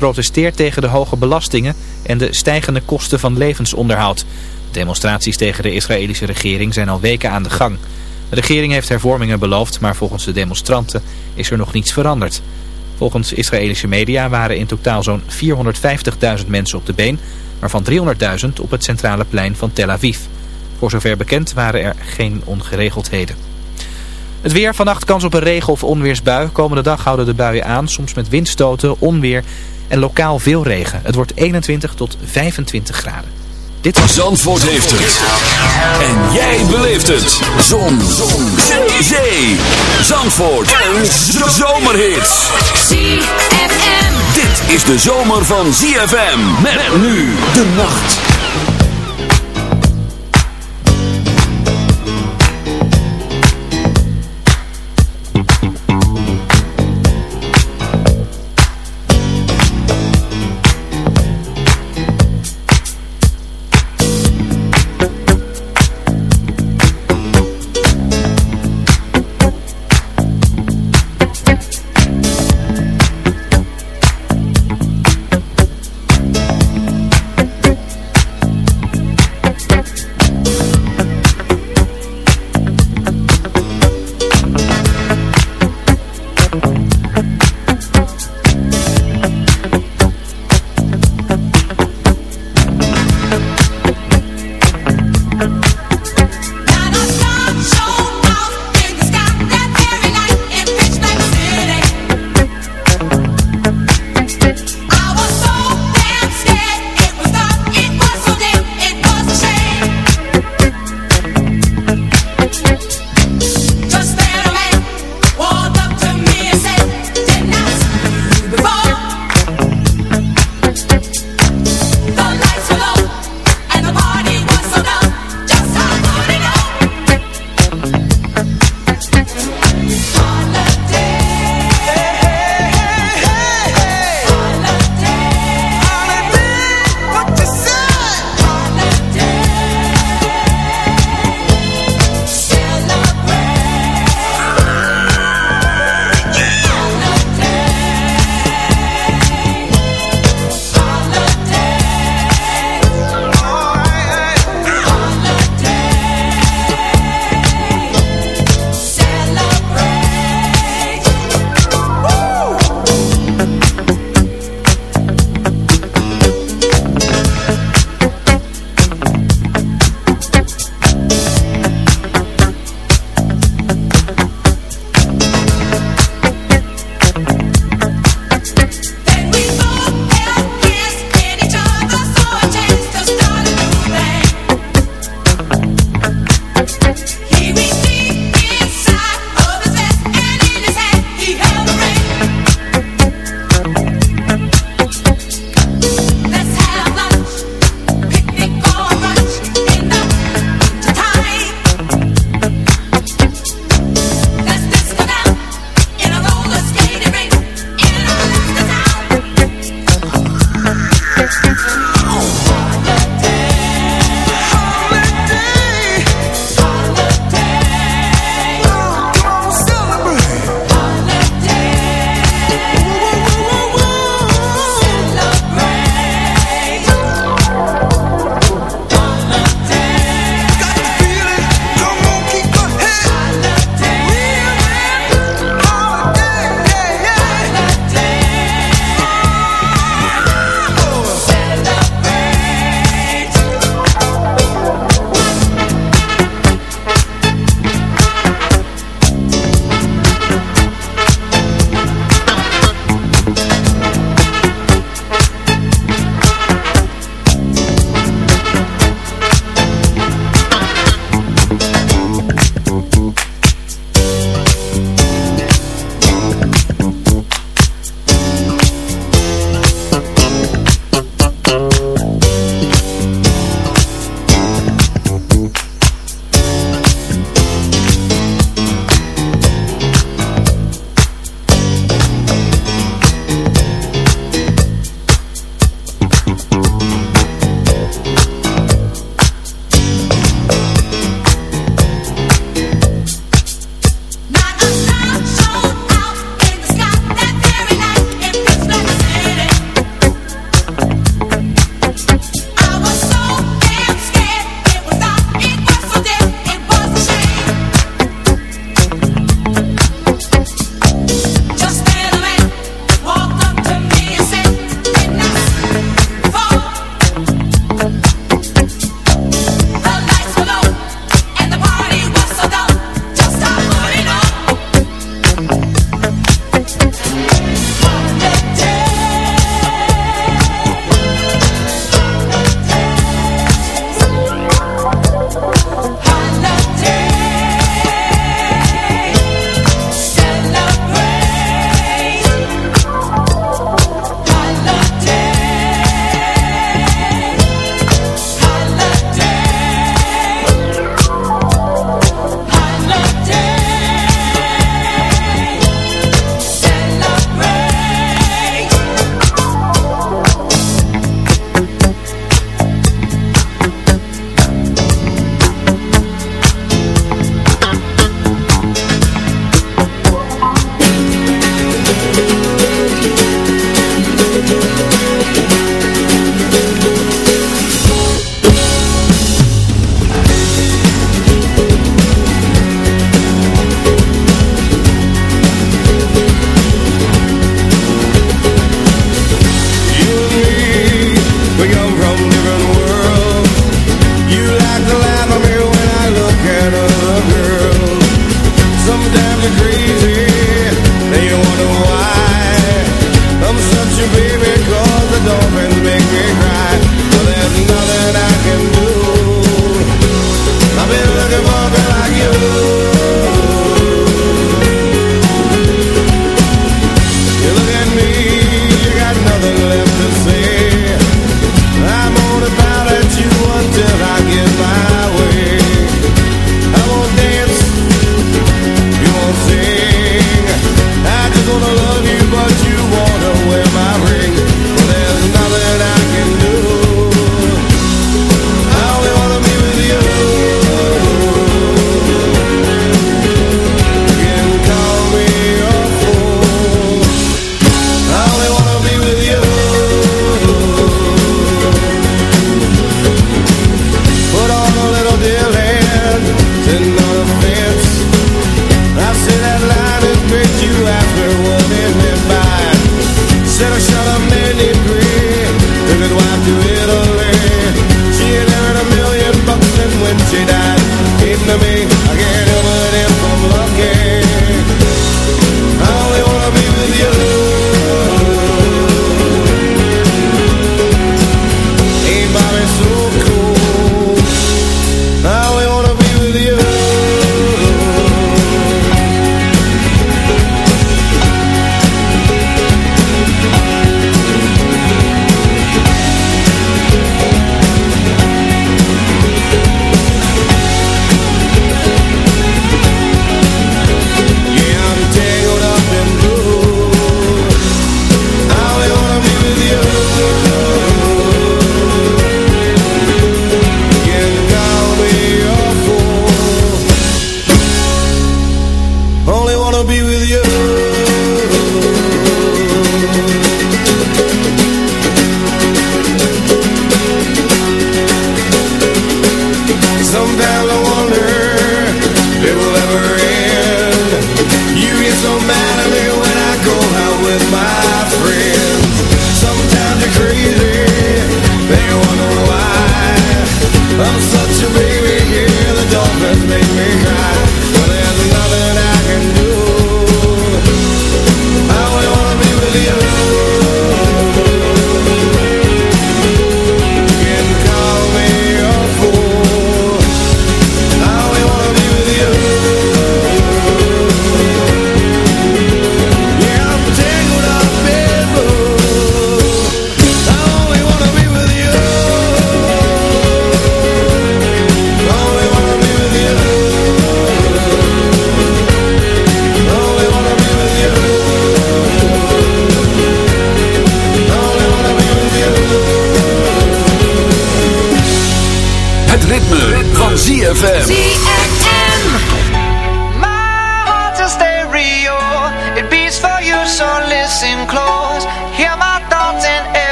geprotesteerd tegen de hoge belastingen en de stijgende kosten van levensonderhoud. Demonstraties tegen de Israëlische regering zijn al weken aan de gang. De regering heeft hervormingen beloofd, maar volgens de demonstranten is er nog niets veranderd. Volgens Israëlische media waren in totaal zo'n 450.000 mensen op de been, waarvan 300.000 op het centrale plein van Tel Aviv. Voor zover bekend waren er geen ongeregeldheden. Het weer, vannacht kans op een regen- of onweersbui. Komende dag houden de buien aan, soms met windstoten, onweer en lokaal veel regen. Het wordt 21 tot 25 graden. Dit was... Zandvoort heeft het. En jij beleeft het. Zon. Zon. Zee. Zee. Zandvoort. Een zomerhit. ZFM. Dit is de zomer van ZFM. Met nu de nacht.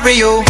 stereo.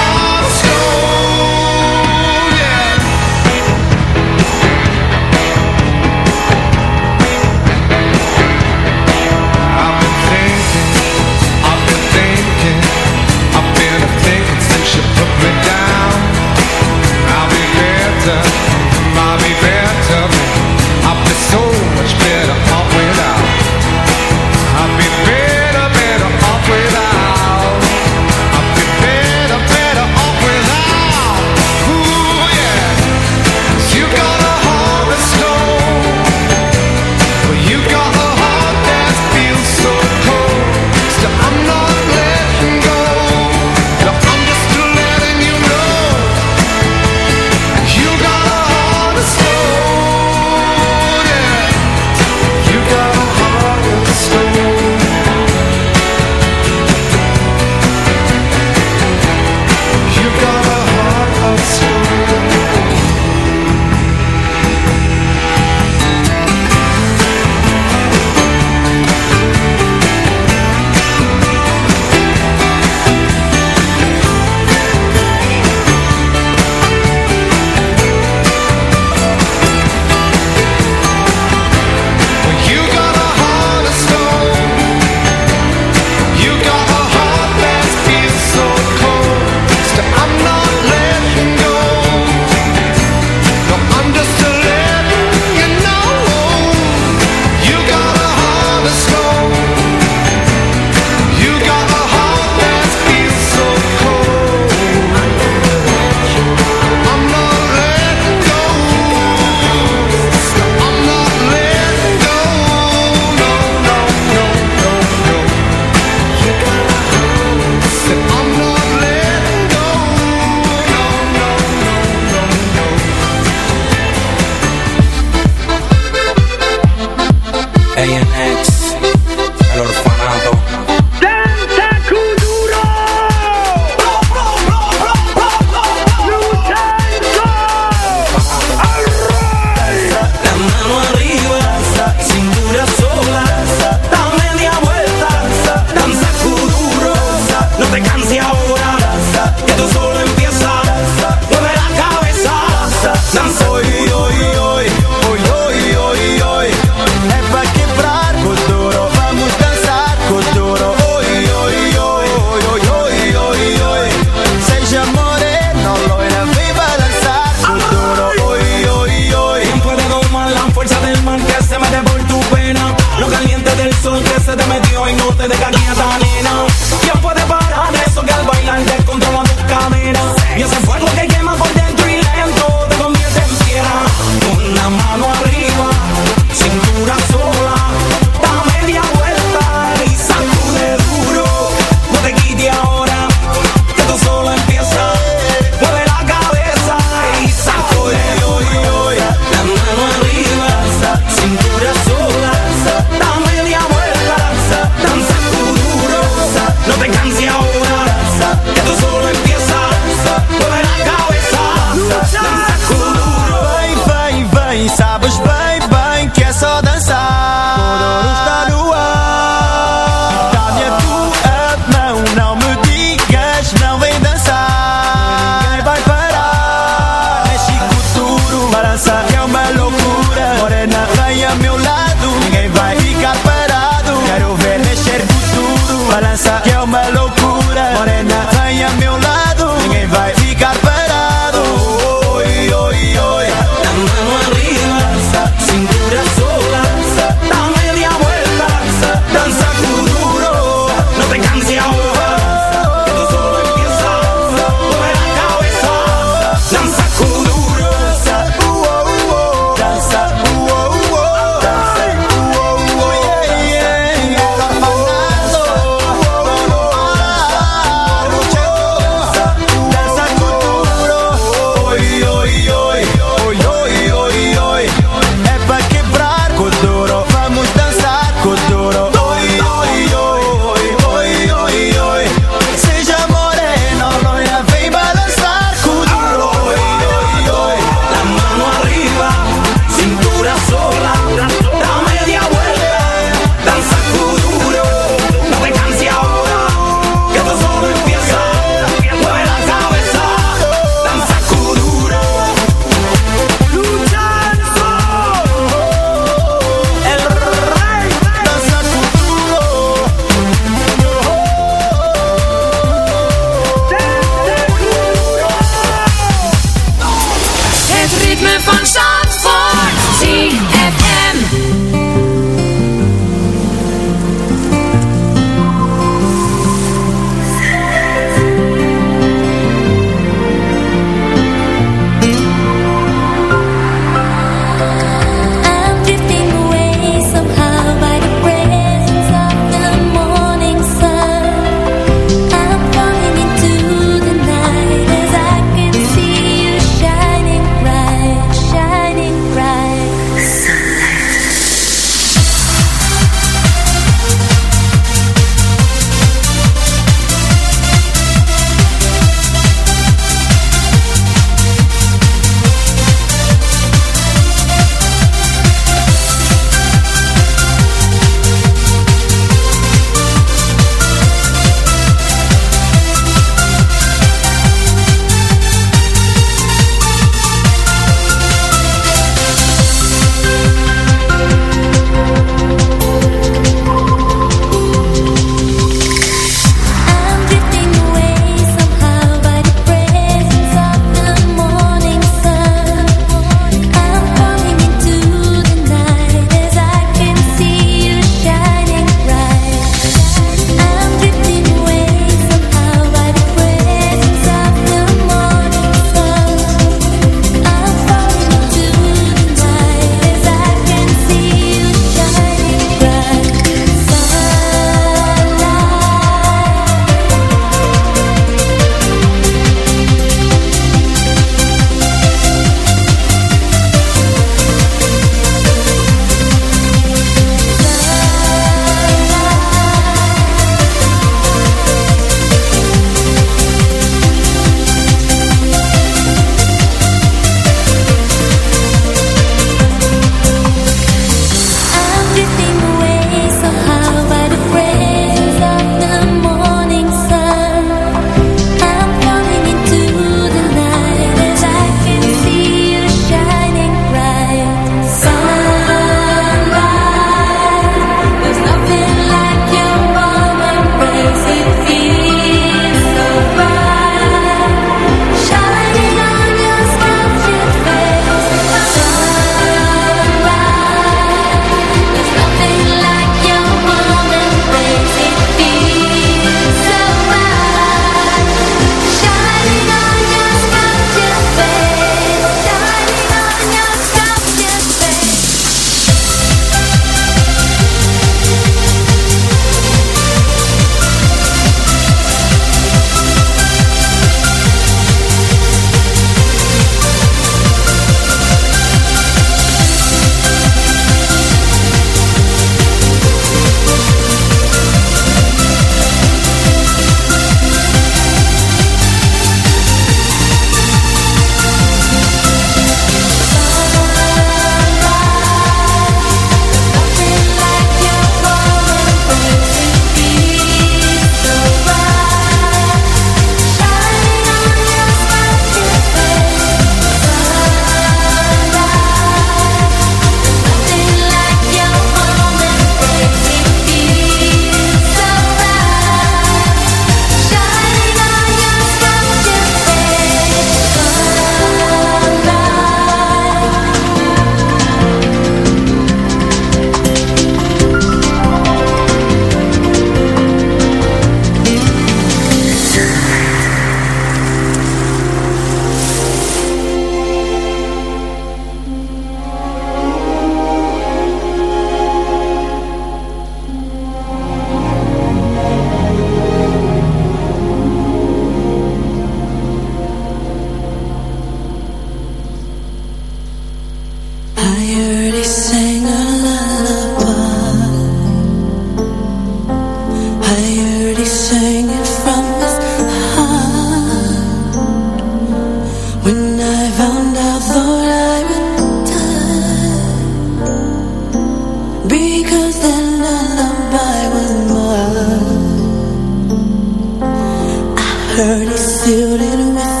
hurt is sealed in with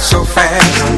so fast.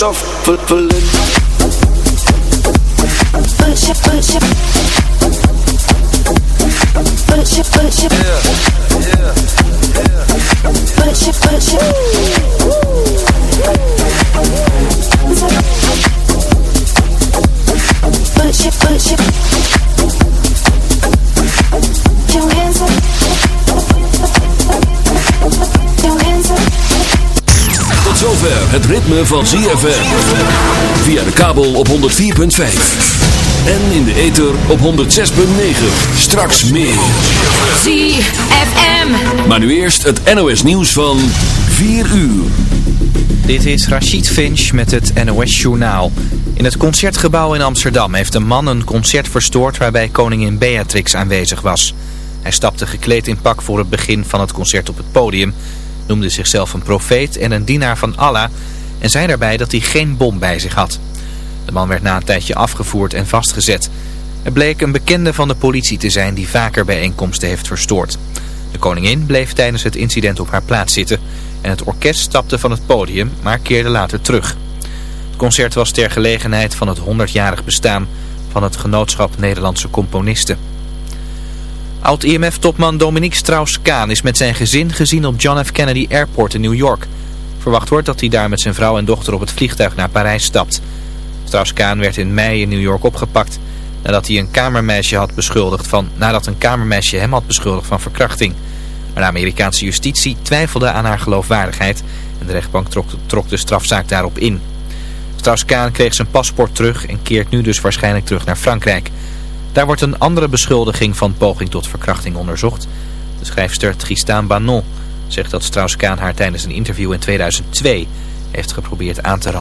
shuffling. Ritme van ZFM. Via de kabel op 104.5. En in de ether op 106.9. Straks meer. ZFM. Maar nu eerst het NOS nieuws van 4 uur. Dit is Rachid Finch met het NOS-journaal. In het Concertgebouw in Amsterdam heeft een man een concert verstoord waarbij koningin Beatrix aanwezig was. Hij stapte gekleed in pak voor het begin van het concert op het podium, noemde zichzelf een profeet en een dienaar van Allah en zei daarbij dat hij geen bom bij zich had. De man werd na een tijdje afgevoerd en vastgezet. Het bleek een bekende van de politie te zijn die vaker bijeenkomsten heeft verstoord. De koningin bleef tijdens het incident op haar plaats zitten en het orkest stapte van het podium, maar keerde later terug. Het concert was ter gelegenheid van het 100-jarig bestaan van het Genootschap Nederlandse Componisten. Oud-IMF-topman Dominique Strauss-Kaan is met zijn gezin gezien op John F. Kennedy Airport in New York. Verwacht wordt dat hij daar met zijn vrouw en dochter op het vliegtuig naar Parijs stapt. Strauss-Kaan werd in mei in New York opgepakt nadat hij een kamermeisje had beschuldigd van, nadat een kamermeisje hem had beschuldigd van verkrachting. Maar de Amerikaanse justitie twijfelde aan haar geloofwaardigheid en de rechtbank trok, de strafzaak daarop in. Strauss-Kaan kreeg zijn paspoort terug en keert nu dus waarschijnlijk terug naar Frankrijk. Daar wordt een andere beschuldiging van poging tot verkrachting onderzocht. De schrijfster Tristan Banon zegt dat Strauss-Kaan haar tijdens een interview in 2002 heeft geprobeerd aan te